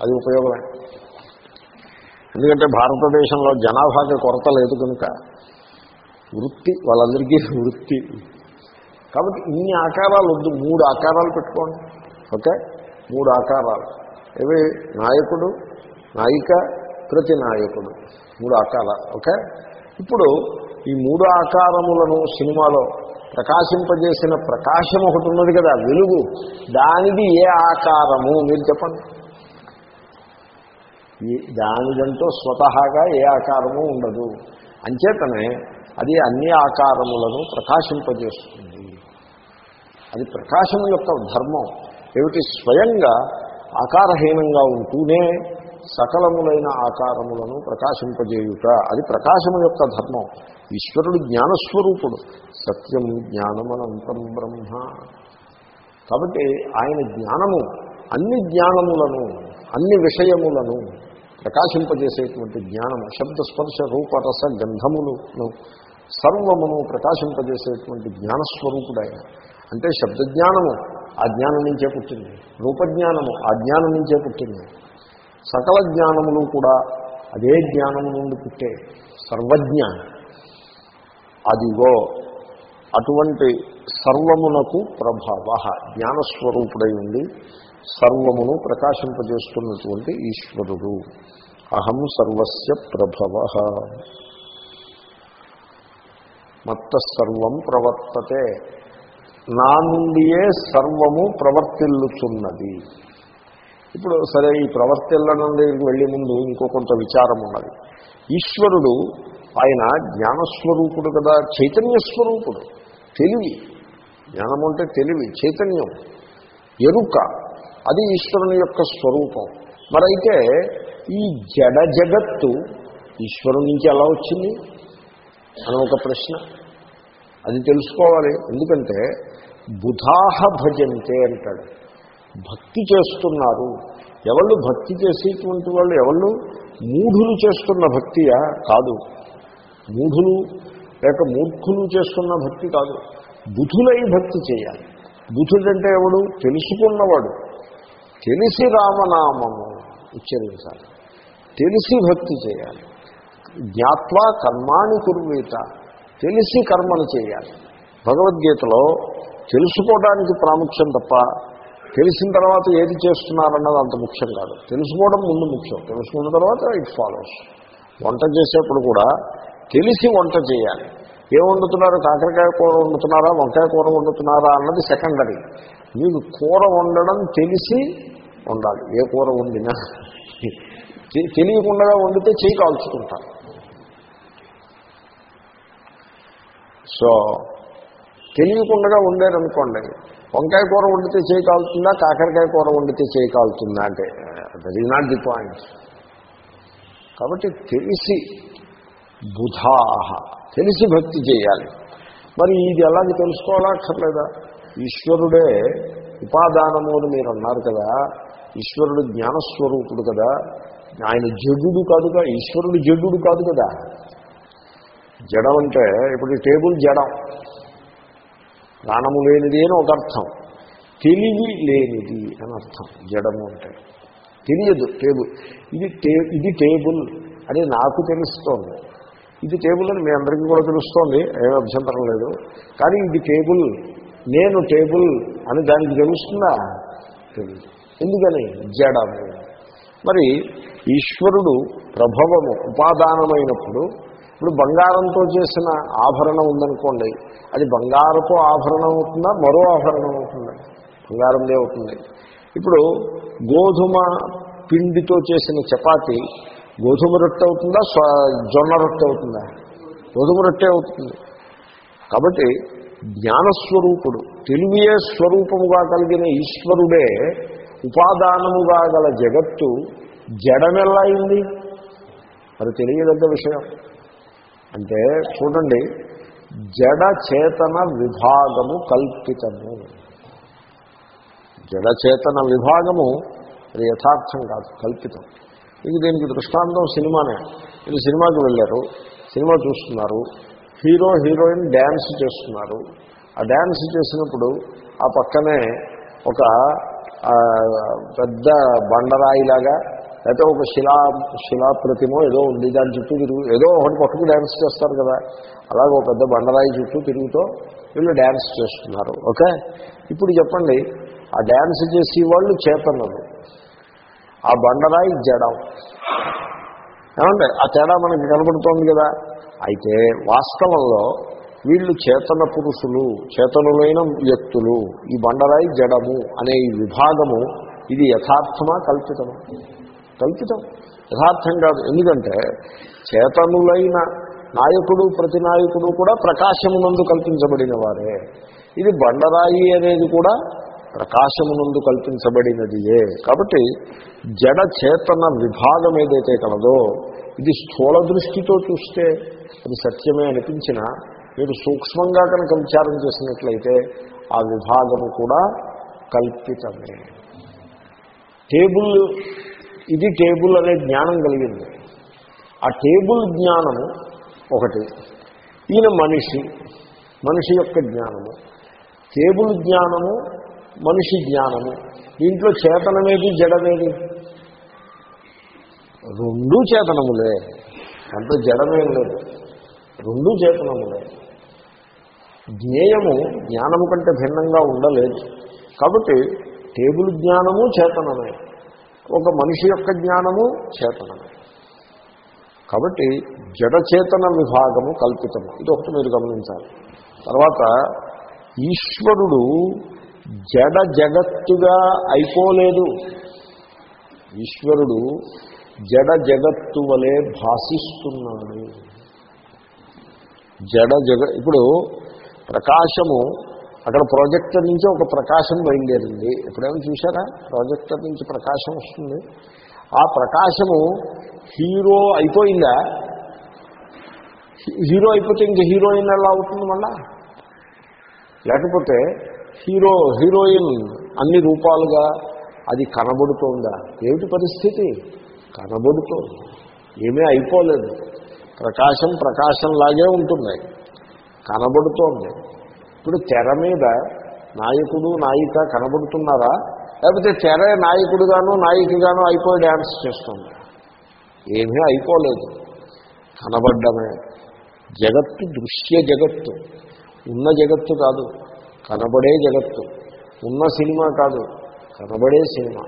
అది ఉపయోగమే. ఎందుకంటే భారతదేశంలో జనాభాకి కొరత లేదు కనుక వృత్తి వాళ్ళందరికీ వృత్తి. కాబట్టి ఇన్ని ఆకారాలు వద్దు. మూడు ఆకారాలు పెట్టుకోండి. ఓకే? మూడు ఆకారాలు. ఇవి నాయకుడు నాయిక ప్రతి నాయకుడు మూడు ఆకారాలు. ఓకే? ఇప్పుడు ఈ మూడు ఆకారములను సినిమాలో ప్రకాశింపజేసిన ప్రకాశం ఒకటి ఉన్నది కదా వెలుగు. దానిది ఏ ఆకారము? మీరు చెప్పండి. దానిదంటూ స్వతహాగా ఏ ఆకారము ఉండదు. అంచేతనే అది అన్ని ఆకారములను ప్రకాశింపజేస్తుంది. అది ప్రకాశం యొక్క ధర్మం. ఏమిటి? స్వయంగా ఆకారహీనంగా ఉంటూనే సకలములైన ఆకారములను ప్రకాశింపజేయుట. అది ప్రకాశము యొక్క ధర్మం. ఈశ్వరుడు జ్ఞానస్వరూపుడు. సత్యం జ్ఞానమనంతం బ్రహ్మ. కాబట్టి ఆయన జ్ఞానము అన్ని జ్ఞానములను అన్ని విషయములను ప్రకాశింపజేసేటువంటి జ్ఞానము శబ్దస్పర్శ రూపరస గంధములను సర్వమును ప్రకాశింపజేసేటువంటి జ్ఞానస్వరూపుడు ఆయన అంటే శబ్దజ్ఞానము ఆ జ్ఞానం నుంచే పుట్టింది. రూపజ్ఞానము ఆ జ్ఞానం నుంచే పుట్టింది. సకల జ్ఞానములు కూడా అదే జ్ఞానము నుండి పుట్టే సర్వజ్ఞ అదిగో అటువంటి సర్వమునకు ప్రభావ జ్ఞానస్వరూపుడై ఉండి సర్వమును ప్రకాశింపజేస్తున్నటువంటి ఈశ్వరుడు. అహం సర్వస్య ప్రభవ. మత్త సర్వం ప్రవర్తతే. నా నుండియే సర్వము ప్రవర్తిల్లుచున్నది. ఇప్పుడు సరే ఈ ప్రవర్తిల్లడం దగ్గరికి వెళ్ళే ముందు ఇంకో కొంత విచారం ఉన్నది. ఈశ్వరుడు ఆయన జ్ఞానస్వరూపుడు కదా చైతన్య స్వరూపుడు తెలివి. జ్ఞానం అంటే తెలివి చైతన్యం. ఎరుక అది ఈశ్వరుని యొక్క స్వరూపం. మరైతే ఈ జడ జగత్తు ఈశ్వరుని నుంచి ఎలా వచ్చింది? అని ఒక ప్రశ్న. అది తెలుసుకోవాలి. ఎందుకంటే బుధాహ భజంతే అంటాడు. భక్తి చేస్తున్నారు. ఎవళ్ళు భక్తి చేసేటువంటి వాళ్ళు ఎవళ్ళు? మూఢులు చేస్తున్న భక్తియా? కాదు. మూఢులు లేక మూర్ఖులు చేస్తున్న భక్తి కాదు. బుధులై భక్తి చేయాలి. బుధుడంటే ఎవడు? తెలుసుకున్నవాడు. తెలిసి రామనామము ఉచ్చరించాలి. తెలిసి భక్తి చేయాలి. జ్ఞాత్వా కర్మాణి కుర్వీత. తెలిసి కర్మను చేయాలి. భగవద్గీతలో తెలుసుకోవడానికి ప్రాముఖ్యం తప్ప తెలిసిన తర్వాత ఏది చేస్తున్నారన్నది అంత ముఖ్యం కాదు. తెలుసుకోవడం ముందు ముఖ్యం. తెలుసుకున్న తర్వాత ఇట్ ఫాలోస్ వంట చేసేప్పుడు కూడా తెలిసి వంట చేయాలి. ఏం వండుతున్నారు? కాకరకాయ కూర వండుతున్నారా? వంకాయ కూర వండుతున్నారా? అన్నది సెకండరీ మీకు కూర వండడం తెలిసి వండాలి. ఏ కూర వండినా తెలియకుండా వండితే చేయి కాల్చుకుంటారు. సో తెలియకుండా వండారనుకోండి వంకాయ కూర వండితే చేయి కాలుతుందా కాకరకాయ కూర వండితే చేయి కాలుతుందా అంటే that is not the point కాబట్టి తెలిసి బుధాహ తెలిసి భక్తి చేయాలి. మరి ఇది ఎలాగ తెలుసుకోవాలా అక్కర్లేదా? ఈశ్వరుడే ఉపాదానము అని మీరు అన్నారు కదా ఈశ్వరుడు జ్ఞానస్వరూపుడు కదా ఆయన జడ్డు కాదుగా ఈశ్వరుడు జడ్డు కాదు కదా. జడం అంటే ఇప్పుడు టేబుల్ జడం. ప్రాణము లేనిది అని ఒక అర్థం. తెలివి లేనిది అని అర్థం. జడము అంటే తెలియదు టేబుల్. ఇది టే ఇది టేబుల్ అని నాకు తెలుస్తోంది. ఇది టేబుల్ అని మీ అందరికీ కూడా తెలుస్తోంది ఏం అభ్యంతరం లేదు. కానీ ఇది టేబుల్ నేను టేబుల్ అని దానికి తెలుస్తుందా? తెలియదు ఎందుకని? జడము. మరి ఈశ్వరుడు ప్రభవము ఉపాదానమైనప్పుడు ఇప్పుడు బంగారంతో చేసిన ఆభరణం ఉందనుకోండి అది బంగారపు ఆభరణం అవుతుందా మరో ఆభరణం అవుతుందా? బంగారందే అవుతుంది. ఇప్పుడు గోధుమ పిండితో చేసిన చపాతి గోధుమ రొట్టె అవుతుందా స్వ- జొన్న రొట్టె అవుతుందా? గోధుమ రొట్టె అవుతుంది. కాబట్టి జ్ఞానస్వరూపుడు తెలివియే స్వరూపముగా కలిగిన ఈశ్వరుడే ఉపాదానముగా గల జగత్తు జడమెల్లా అయింది? మరి తెలియదగ్గ విషయం. అంటే చూడండి జడ చేతన విభాగము కల్పితము. జడచేతన విభాగము అది యథార్థం కాదు కల్పితం. ఇది దీనికి దృష్టాంతం సినిమానే. మీరు సినిమాకి వెళ్ళారు సినిమా చూస్తున్నారు హీరో హీరోయిన్ డ్యాన్స్ చేస్తున్నారు. ఆ డ్యాన్స్ చేసినప్పుడు ఆ పక్కనే ఒక పెద్ద బండరాయిలాగా లేకపోతే ఒక శిలా శిలా ప్రతిమో ఏదో ఉంది. దాని చుట్టూ తిరుగు ఏదో ఒకటి పట్టుకు డ్యాన్స్ చేస్తారు కదా. అలాగే ఒక పెద్ద బండరాయి చుట్టూ తిరుగుతూ వీళ్ళు డ్యాన్స్ చేస్తున్నారు. ఓకే? ఇప్పుడు చెప్పండి ఆ డ్యాన్స్ చేసే వాళ్ళు చేతనులు ఆ బండరాయి జడం. ఏమంటే ఆ తేడా మనకి కనబడుతోంది కదా. అయితే వాస్తవంలో వీళ్ళు చేతన పురుషులు చేతనులైన వ్యక్తులు ఈ బండరాయి జడము అనే విభాగము ఇది యథార్థమా కల్పితమా? కల్పితం. యథార్థం కాదు. ఎందుకంటే చేతనులైన నాయకుడు ప్రతి నాయకుడు కూడా ప్రకాశమునందు కల్పించబడిన వారే. ఇది బండరాయి అనేది కూడా ప్రకాశమునందు కల్పించబడినదియే. కాబట్టి జడ చేతన విభాగం ఏదైతే కలదో ఇది స్థూల దృష్టితో చూస్తే అది సత్యమే అనిపించినా మీరు సూక్ష్మంగా కనుక విచారం చేసినట్లయితే ఆ విభాగము కూడా కల్పితమే. టేబుల్ ఇది టేబుల్ అనే జ్ఞానం కలిగింది. ఆ టేబుల్ జ్ఞానము ఒకటి. ఈయన మనిషి మనిషి యొక్క జ్ఞానము. టేబుల్ జ్ఞానము మనిషి జ్ఞానము. దీంట్లో చేతనమేది జడమేది? రెండూ చేతనములే. అంత జడమేం లేదు. రెండూ చేతనములే. జ్ఞేయము జ్ఞానము కంటే భిన్నంగా ఉండలేదు. కాబట్టి టేబుల్ జ్ఞానము చేతనమే. ఒక మనిషి యొక్క జ్ఞానము చేతనమే. కాబట్టి జడచేతన విభాగము కల్పితము. ఇది ఒకటి మీరు గమనించాలి. తర్వాత ఈశ్వరుడు జడ జగత్తుగా అయిపోలేదు. ఈశ్వరుడు జడ జగత్తు వలె భాషిస్తున్నాడు జడ జగ ఇప్పుడు ప్రకాశము అక్కడ ప్రాజెక్టర్ నుంచి ఒక ప్రకాశం బయలుదేరింది. ఎప్పుడైనా చూసారా ప్రాజెక్టర్ నుంచి ప్రకాశం వస్తుంది. ఆ ప్రకాశము హీరో అయిపోయిందా? హీరో అయిపోతే ఇంక హీరోయిన్ ఎలా అవుతుంది మళ్ళా? లేకపోతే హీరో హీరోయిన్ అన్ని రూపాలుగా అది కనబడుతోందా? ఏమిటి పరిస్థితి? కనబడుతోంది. ఏమీ అయిపోలేదు. ప్రకాశం ప్రకాశంలాగే ఉంటుంది కనబడుతోంది. ఇప్పుడు తెర మీద నాయకుడు నాయిక కనబడుతున్నారా? లేకపోతే తెర నాయకుడుగాను నాయికగాను అయిపోయి డ్యాన్స్ చేస్తుంది. ఏమీ అయిపోలేదు కనబడ్డమే. జగత్తు దృశ్య జగత్తు. ఉన్న జగత్తు కాదు. కనబడే జగత్తు. ఉన్న సినిమా కాదు. కనబడే సినిమా.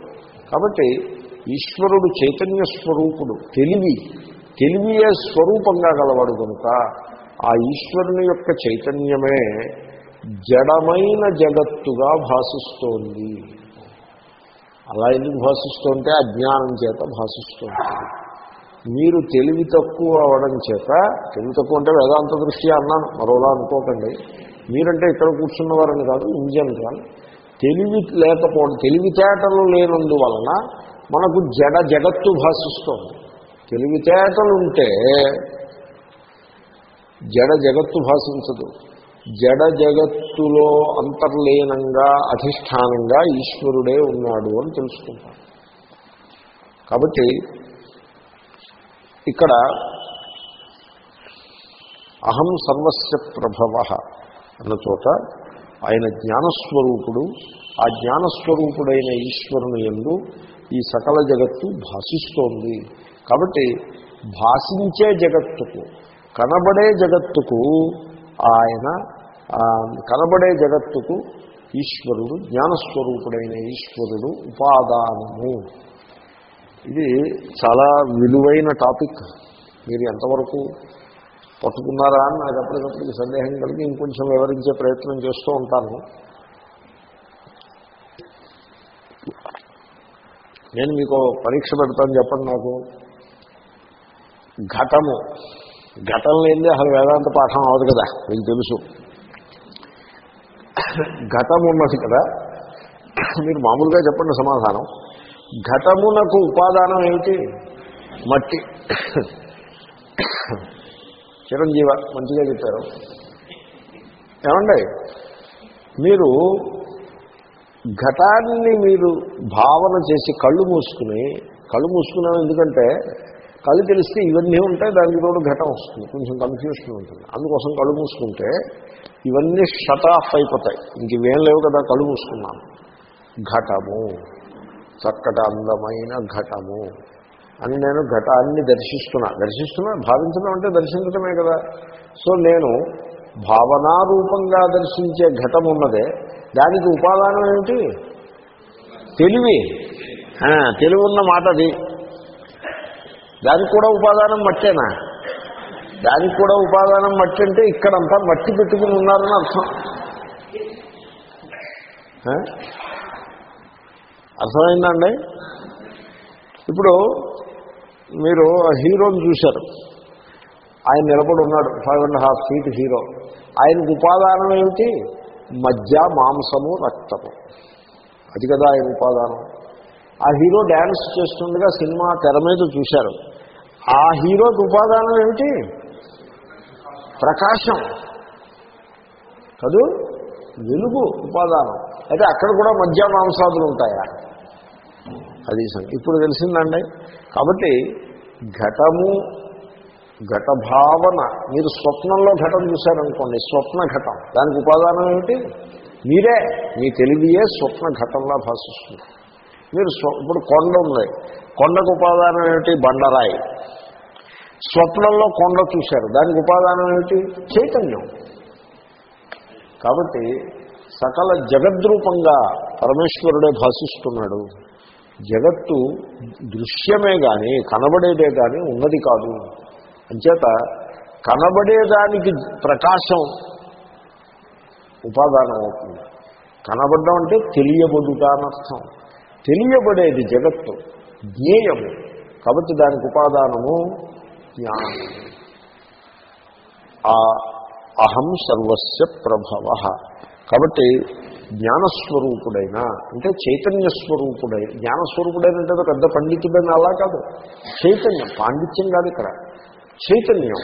కాబట్టి ఈశ్వరుడు చైతన్య స్వరూపుడు తెలివి. తెలివియే స్వరూపంగా గలవాడు కనుక ఆ ఈశ్వరుని యొక్క చైతన్యమే జడమైన జగత్తుగా భాషిస్తోంది అలా ఎందుకు భాషిస్తుంటే అజ్ఞానం చేత భాషిస్తుంది మీరు తెలివి తక్కువ అవడం చేత తెలివి తక్కువ అంటే వేదాంత దృష్ట్యా అన్నాను మరోలా అనుకోకండి. మీరంటే ఇక్కడ కూర్చున్నవారని కాదు ఇన్ జనరల్ తెలివి లేకపోవడం తెలివితేటలు లేనందువలన మనకు జడ జగత్తు భాషిస్తోంది తెలివితేటలుంటే జడ జగత్తు భాషించదు జడ జగత్తులో అంతర్లీనంగా అధిష్టానంగా ఈశ్వరుడే ఉన్నాడు అని తెలుసుకుంటాం. కాబట్టి ఇక్కడ అహం సర్వస్య ప్రభవ అన్న చోట ఆయన జ్ఞానస్వరూపుడు ఆ జ్ఞానస్వరూపుడైన ఈశ్వరుని ఎందు ఈ సకల జగత్తు భాషిస్తోంది. కాబట్టి భాషించే జగత్తుకు కనబడే జగత్తుకు ఆయన కనబడే జగత్తుకు ఈశ్వరుడు జ్ఞానస్వరూపుడైన ఈశ్వరుడు ఉపాదానము. ఇది చాలా విలువైన టాపిక్. మీరు ఎంతవరకు పట్టుకున్నారా అని నాకు అప్పటికప్పటికి సందేహం కలిగి ఇంకొంచెం వివరించే ప్రయత్నం చేస్తూ ఉంటాను. నేను మీకు పరీక్ష పెడతాను చెప్పండి నాకు. ఘటము. ఘటన లేనిదే అసలు వేదాంత పాఠం అవదు కదా మీకు తెలుసు. ఘటం ఉన్నది కదా మీరు మామూలుగా చెప్పండి సమాధానం. ఘటమునకు ఉపాదానం ఏమిటి? మట్టి. చిరంజీవ మంచిగా చెప్పారు. ఏమండి? మీరు ఘటాన్ని మీరు భావన చేసి కళ్ళు మూసుకుని కళ్ళు మూసుకున్నాం ఎందుకంటే కళ్ళు తెలిస్తే ఇవన్నీ ఉంటాయి దానికి తోడు ఘటం వస్తుంది కొంచెం కన్ఫ్యూషన్ ఉంటుంది. అందుకోసం కళ్ళు మూసుకుంటే ఇవన్నీ షట్ ఆఫ్ అయిపోతాయి. ఇంక ఇవేం లేవు కదా కళ్ళు మూసుకున్నాను ఘటము. చక్కటి అందమైన ఘటము. అని నేను ఘటాన్ని దర్శిస్తున్నా. దర్శిస్తున్నా భావించడం అంటే దర్శించడమే కదా. సో నేను భావనారూపంగా దర్శించే ఘటం ఉన్నదే. దానికి ఉపాదానం ఏమిటి? తెలివి. తెలివి ఉన్న మాట అది దానికి కూడా ఉపాదానం మట్టేనా? దానికి కూడా ఉపాదానం మట్టి అంటే ఇక్కడంతా మట్టి పెట్టుకుని ఉన్నారని అర్థం. అర్థమైందండి? ఇప్పుడు మీరు ఆ హీరోని చూశారు. ఆయన నిలబడి ఉన్నాడు five and half feet hero ఆయనకు ఉపాదానం ఏమిటి? మధ్య మాంసము రక్తము. అది కదా ఆయన ఉపాదానం. ఆ హీరో డ్యాన్స్ చేస్తుండగా సినిమా తెర మీద చూశారు. ఆ హీరోకి ఉపాదానం ఏమిటి? ప్రకాశం. కదూ? వెలుగు ఉపాదానం. అయితే అక్కడ కూడా మధ్య మాంసాదులు ఉంటాయా? అది ఇప్పుడు తెలిసిందండి. కాబట్టి ఘటము ఘట భావన మీరు స్వప్నంలో ఘటం చూశారనుకోండి స్వప్న ఘటం దానికి ఉపాదానం ఏమిటి? మీరే. మీ తెలివియే స్వప్న ఘటంలా భాషిస్తుంది. మీరు స్వ ఇప్పుడు కొండ ఉంది. కొండకు ఉపాదానం ఏమిటి? బండరాయి. స్వప్నంలో కొండ చూశారు. దానికి ఉపాదానం ఏమిటి? చైతన్యం. కాబట్టి సకల జగద్రూపంగా పరమేశ్వరుడే భాషిస్తున్నాడు. జగత్తు దృశ్యమే కానీ కనబడేదే కానీ ఉన్నది కాదు. అంచేత కనబడేదానికి ప్రకాశం ఉపాదానం అవుతుంది. కనబడడం అంటే తెలియబడుట అనర్థం తెలియబడేది జగత్తు. జ్ఞేయము. కాబట్టి దానికి ఉపాదానము జ్ఞానం. ఆ అహం సర్వస్య ప్రభవ. కాబట్టి జ్ఞానస్వరూపుడైన అంటే చైతన్య స్వరూపుడై జ్ఞానస్వరూపుడైన అంటే పెద్ద పండితుడైన అలా కాదు. చైతన్యం పాండిత్యం కాదు ఇక్కడ. చైతన్యం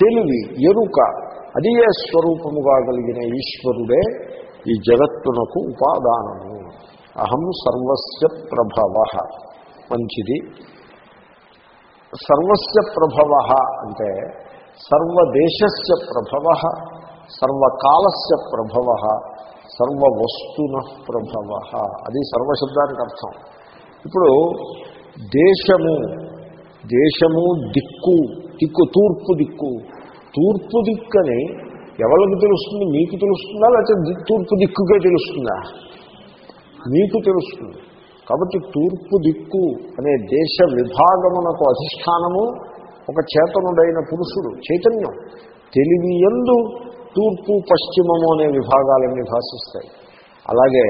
తెలివి ఎరుక అది ఏ స్వరూపముగా కలిగిన ఈశ్వరుడే ఈ జగత్తునకు ఉపాదానము. అహం సర్వస్య ప్రభవ. మంచిది. సర్వస్య ప్రభవ అంటే సర్వదేశస్య ప్రభవ సర్వకాలస్య ప్రభవ సర్వవస్తున ప్రభవ. అది సర్వశబ్దానికి అర్థం. ఇప్పుడు దేశము దేశము దిక్కు దిక్కు తూర్పు దిక్కు. తూర్పు దిక్కని ఎవరికి తెలుస్తుంది? మీకు తెలుస్తుందా? లేకపోతే తూర్పు దిక్కుకే తెలుస్తుందా? మీకు తెలుస్తుంది. కాబట్టి తూర్పు దిక్కు అనే దేశ విభాగమునకు అధిష్టానము ఒక చేతనుడైన పురుషుడు చైతన్యం. తెలివి ఎందు తూర్పు పశ్చిమము అనే విభాగాలన్నీ భాషిస్తాయి. అలాగే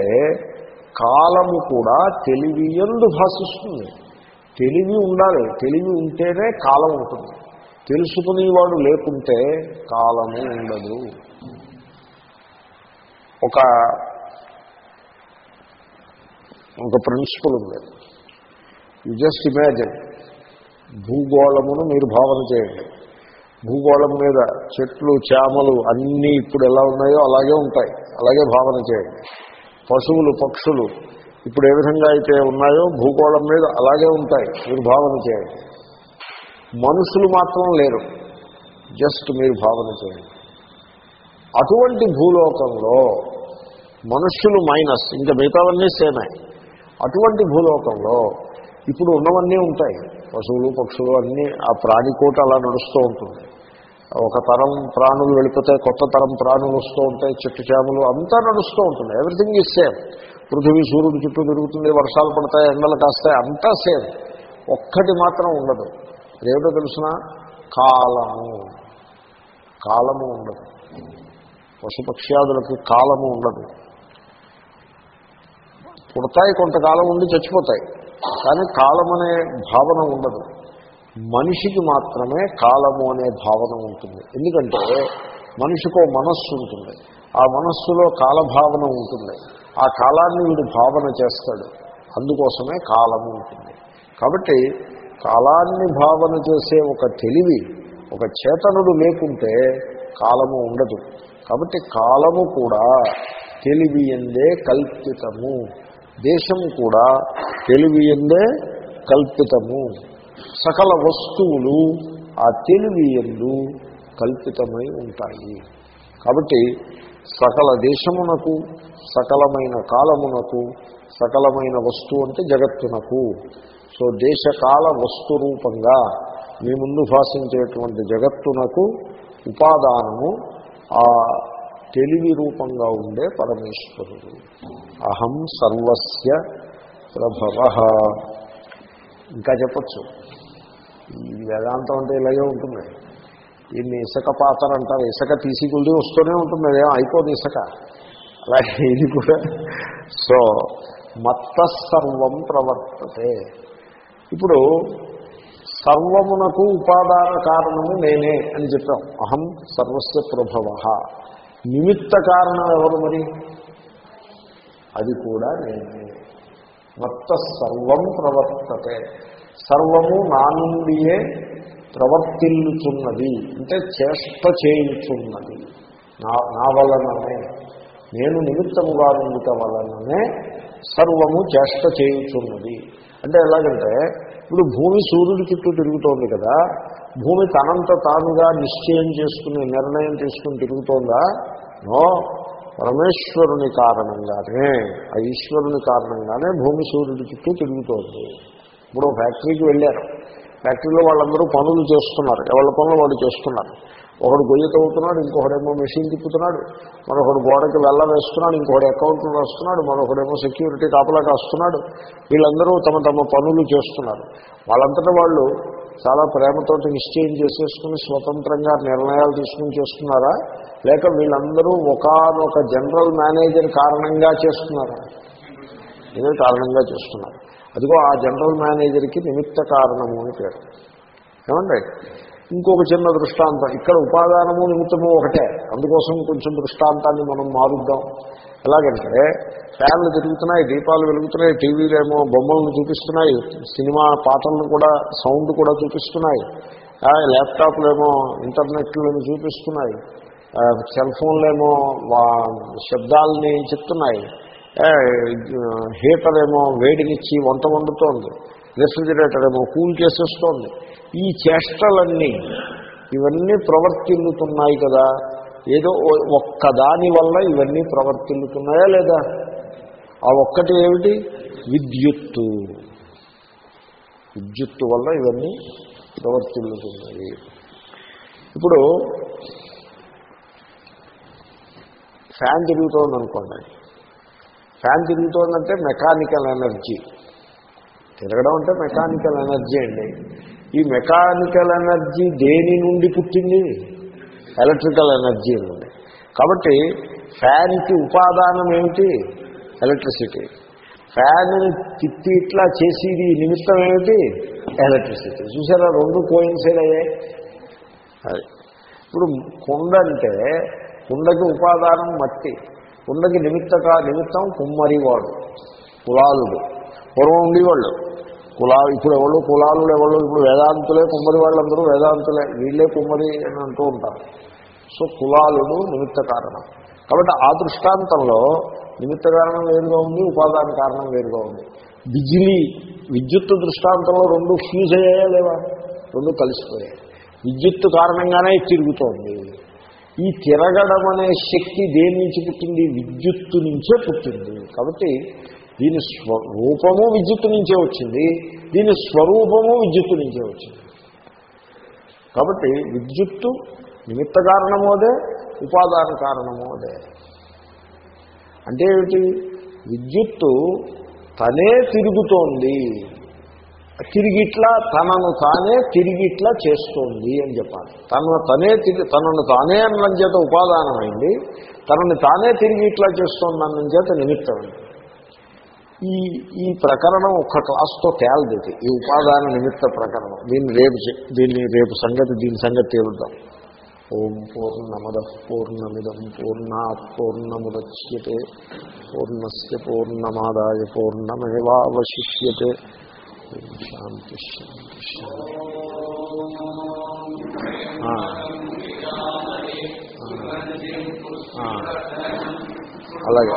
కాలము కూడా తెలివి ఎందు భాషిస్తుంది. తెలివి ఉండాలి. తెలివి ఉంటేనే కాలం ఉంటుంది. తెలుసుకునేవాడు లేకుంటే కాలము ఉండదు. ఒక ఒక ప్రిన్సిపల్ ఉంది. యు జస్ట్ ఇమాజిన్ భూగోళమును మీరు భావన చేయండి. భూగోళం మీద చెట్లు చేమలు అన్నీ ఇప్పుడు ఎలా ఉన్నాయో అలాగే ఉంటాయి. అలాగే భావన చేయండి. పశువులు పక్షులు ఇప్పుడు ఏ విధంగా అయితే ఉన్నాయో భూగోళం మీద అలాగే ఉంటాయి. మీరు భావన చేయండి. మనుషులు మాత్రం లేరు. జస్ట్ మీరు భావన చేయండి. అటువంటి భూలోకంలో మనుష్యులు మైనస్ ఇంకా మిగతావన్నీ సేమే అటువంటి భూలోకంలో ఇప్పుడు ఉన్నవన్నీ ఉంటాయి. పశువులు పక్షులు అన్నీ ఆ ప్రాణికోట అలా నడుస్తూ ఉంటుంది. ఒక తరం ప్రాణులు వెళ్ళిపోతే కొత్త తరం ప్రాణులు వస్తూ ఉంటాయి చెట్టు చేమలు అంతా నడుస్తూ ఉంటుంది. ఎవ్రీథింగ్ ఈజ్ సేమ్ పృథివీ సూర్యుడు చుట్టూ తిరుగుతుంది వర్షాలు పడతాయి ఎండలు కాస్తాయి అంతా సేమ్ ఒక్కటి మాత్రం ఉండదు. అదేమిటో తెలుసిన? కాలము. కాలము ఉండదు. పశుపక్ష్యాదులకి కాలము ఉండదు. పుడతాయి కొంతకాలం ఉండి చచ్చిపోతాయి. కానీ కాలం అనే భావన ఉండదు. మనిషికి మాత్రమే కాలము అనే భావన ఉంటుంది. ఎందుకంటే మనిషికో మనస్సు ఉంటుంది. ఆ మనస్సులో కాలభావన ఉంటుంది. ఆ కాలాన్ని వీడు భావన చేస్తాడు. అందుకోసమే కాలము ఉంటుంది. కాబట్టి కాలాన్ని భావన చేసే ఒక తెలివి ఒక చేతనుడు లేకుంటే కాలము ఉండదు. కాబట్టి కాలము కూడా తెలివి ఎందే కల్పితము. దేశం కూడా తెలివి ఎందే కల్పితము. సకల వస్తువులు ఆ తెలివి ఎందు కల్పితమై ఉంటాయి. కాబట్టి సకల దేశమునకు సకలమైన కాలమునకు సకలమైన వస్తువు అంటే జగత్తునకు. సో దేశకాల వస్తు రూపంగా మీ ముందు భాషించేటువంటి జగత్తునకు ఉపాదానము ఆ తెలివి రూపంగా ఉండే పరమేశ్వరుడు. అహం సర్వస్య ప్రభవ. ఇంకా చెప్పచ్చు. ఈ వేదాంతం అంటే ఇలాగే ఉంటుంది. దీన్ని ఇసుక పాత్ర అంటారు. ఇసుక తీసి వస్తూనే ఉంటుంది. అదేం అయిపోదు ఇసుక. అలాగే ఇది కూడా. సో మత్త సర్వం ప్రవర్తతే. ఇప్పుడు సర్వమునకు ఉపాదాన కారణము నేనే అని చెప్పాం. అహం సర్వస్వ ప్రభవ. నిమిత్త కారణం ఎవరు మరి? అది కూడా నేనే. మత్త సర్వం ప్రవర్తతే. సర్వము నా నుండియే ప్రవర్తిల్లుతున్నది. అంటే చేష్ట చేయుచున్నది. నా నా వలననే. నేను నిమిత్తముగా ఉండుట వలననే సర్వము చేష్ట చేయుచున్నది. అంటే ఎలాగంటే ఇప్పుడు భూమి సూర్యుడి చుట్టూ తిరుగుతోంది కదా భూమి తనంత తానుగా నిశ్చయం చేసుకుని నిర్ణయం తీసుకుని తిరుగుతోందా? నో. పరమేశ్వరుని కారణంగానే ఆ ఈశ్వరుని కారణంగానే భూమి సూర్యుడి చుట్టూ తిరుగుతోంది. ఇప్పుడు ఫ్యాక్టరీకి వెళ్ళారు. ఫ్యాక్టరీలో వాళ్ళందరూ పనులు చేస్తున్నారు. ఎవరి పనులు వాళ్ళు చేస్తున్నారు? ఒకడు గొయ్యి తవ్వుతున్నాడు ఇంకొకడేమో మెషిన్ తిప్పుతున్నాడు మరొకడు గోడకి వెళ్ళ వేస్తున్నాడు ఇంకొకడు అకౌంట్లు రాస్తున్నాడు మరొకడేమో సెక్యూరిటీ కాపలా కాస్తున్నాడు వీళ్ళందరూ తమ తమ పనులు చేస్తున్నారు. వాళ్ళంతటా వాళ్ళు చాలా ప్రేమతోటి నిశ్చయం చేసేసుకుని స్వతంత్రంగా నిర్ణయాలు తీసుకుని చేస్తున్నారా? లేక వీళ్ళందరూ ఒకనొక జనరల్ మేనేజర్ కారణంగా చేస్తున్నారా? ఇదే కారణంగా చేస్తున్నారు. అదిగో ఆ జనరల్ మేనేజర్కి నిమిత్త కారణము అని పేరు. ఏమండి? ఇంకొక చిన్న దృష్టాంతం. ఇక్కడ ఉపాదానము నిమిత్తము ఒకటే. అందుకోసం కొంచెం దృష్టాంతాన్ని మనం మారుద్దాం. ఎలాగంటే ఫ్యాన్లు తిరుగుతున్నాయి దీపాలు వెలుగుతున్నాయి టీవీలేమో బొమ్మలను చూపిస్తున్నాయి సినిమా పాటలను కూడా సౌండ్ కూడా చూపిస్తున్నాయి. ల్యాప్టాప్లేమో ఇంటర్నెట్లను చూపిస్తున్నాయి. సెల్ ఫోన్లేమో వా- శబ్దాలని చెప్తున్నాయి. హీటర్ ఏమో వేడినిచ్చి వంట వండుతోంది. రెఫ్రిజిరేటర్ ఏమో కూల్ చేసేస్తోంది. ఈ చేష్టలన్నీ ఇవన్నీ ప్రవర్తిల్లుతున్నాయి కదా. ఏదో ఒక్కదాని వల్ల ఇవన్నీ ప్రవర్తిల్లుతున్నాయా లేదా? ఆ ఒక్కటి ఏమిటి? విద్యుత్తు. విద్యుత్తు వల్ల ఇవన్నీ ప్రవర్తిల్లుతున్నాయి. ఇప్పుడు ఫ్యాన్ తిరుగుతోంది అనుకోండి ఫ్యాన్ తిరుగుతోందంటే మెకానికల్ ఎనర్జీ. తిరగడం అంటే మెకానికల్ ఎనర్జీ అండి. ఈ మెకానికల్ ఎనర్జీ దేని నుండి పుట్టింది? ఎలక్ట్రికల్ ఎనర్జీ నుండి. కాబట్టి ఫ్యాన్కి ఉపాదానం ఏమిటి? ఎలక్ట్రిసిటీ. ఫ్యాన్ తిప్పి ఇట్లా చేసేది నిమిత్తం ఏమిటి? ఎలక్ట్రిసిటీ. చూసారా రెండు కోయిన్సైడ్ అయ్యాయి? అది. ఇప్పుడు కుండ అంటే కుండకి ఉపాదానం మట్టి. కుండకి నిమిత్త నిమిత్తం నిమిత్తం కుమ్మరివాడు కులాలుడు. పూర్వం ఉండేవాళ్ళు. కులా ఇప్పుడు ఎవరు కులాలు ఎవరు ఇప్పుడు వేదాంతులే కుమ్మరి వాళ్ళందరూ వేదాంతులే వీళ్ళే కుమ్మరి అని అంటూ ఉంటారు. సో కులాలుడు నిమిత్త కారణం. కాబట్టి ఆ దృష్టాంతంలో నిమిత్త కారణం వేరుగా ఉంది ఉపాదాన కారణం వేరుగా ఉంది. బిజిలీ విద్యుత్తు దృష్టాంతంలో రెండు ఫ్యూజ్ అయ్యాయా లేవా? రెండు కలిసిపోయాయి. విద్యుత్తు కారణంగానే తిరుగుతోంది. ఈ తిరగడం అనే శక్తి దేని నుంచి పుట్టింది? విద్యుత్తు నుంచే పుట్టింది. కాబట్టి దీని స్వరూపము విద్యుత్తు నుంచే వచ్చింది. దీని స్వరూపము విద్యుత్తు నుంచే వచ్చింది. కాబట్టి విద్యుత్తు నిమిత్త కారణము అదే ఉపాదాన కారణము అదే. అంటే ఏమిటి? విద్యుత్తు తనే తిరుగుతోంది. తిరిగిట్లా తనను తానే తిరిగిట్లా చేస్తోంది అని చెప్పాలి. తనను తనే తిరిగి తనను తానే అన్నం చేత ఉపాదానమైంది. తనని తానే తిరిగి ఇట్లా చేస్తోంది అన్నం చేత నిమిత్తమైంది. ఈ ఈ ప్రకరణం ఒక్క క్లాస్తో తేలదు ఇది ఈ ఉపాదాన నిమిత్త ప్రకరణం. దీన్ని రేపు దీన్ని రేపు సంగతి దీని సంగతి తేలుద్దాం. ఓం పూర్ణమద పూర్ణమిదం పూర్ణా పూర్ణముద్యతే పూర్ణస్ పూర్ణమాదాయ పూర్ణమేవాశిష్యతే శాంతి శాంతి శాంతి. అలాగే.